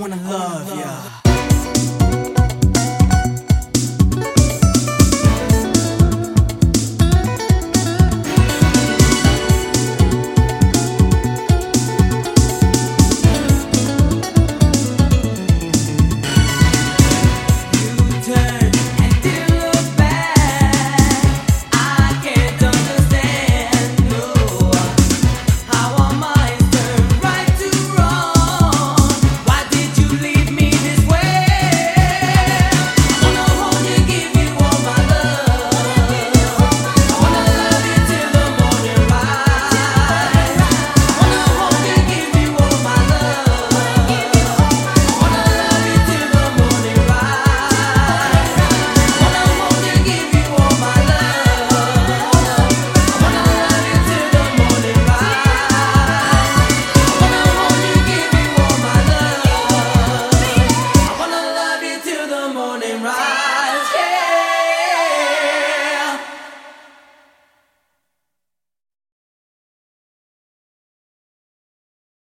wanna love ya.